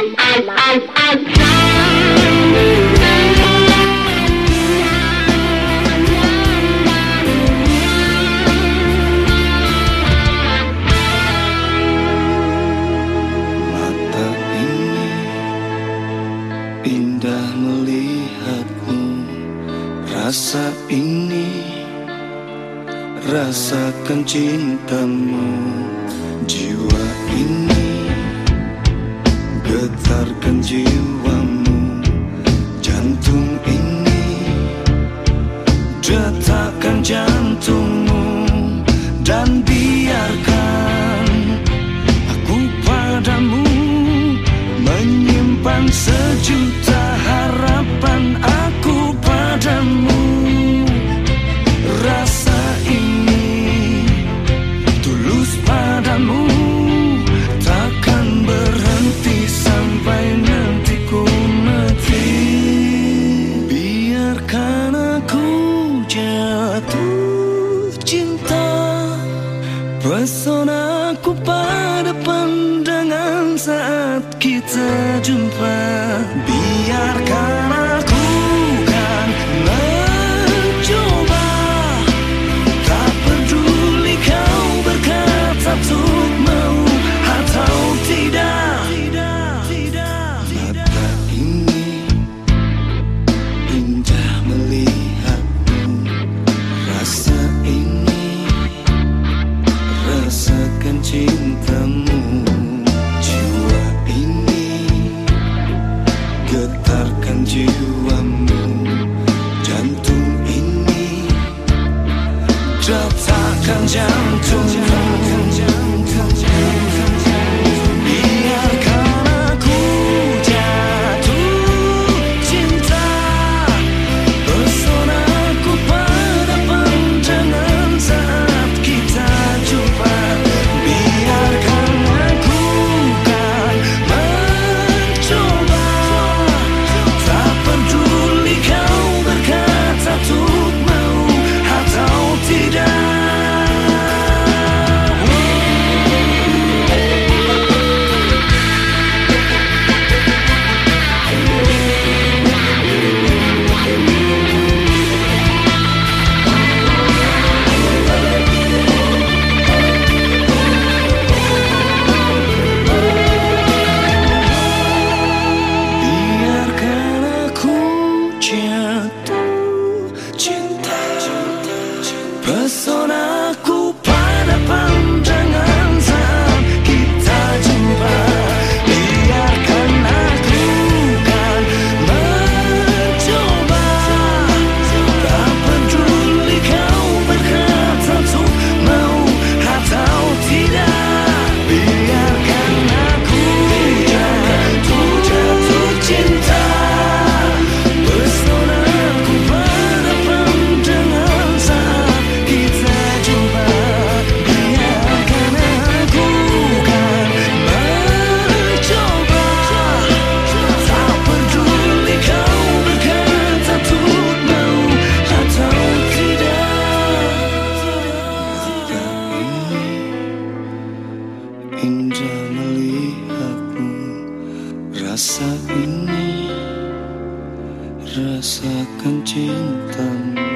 Mata ini Indah melihatmu. Rasa ini Rasakan cintamu Jiwa ini jiwamu. Jantung ini Detakkan jantungmu Dan biarkan Aku padamu Menyimpan sejuta cinta. Personaku pada pandangan saat kita jumpa. Biarkan 看见了，看。indah melihatmu. Rasa ini Rasakan cintamu.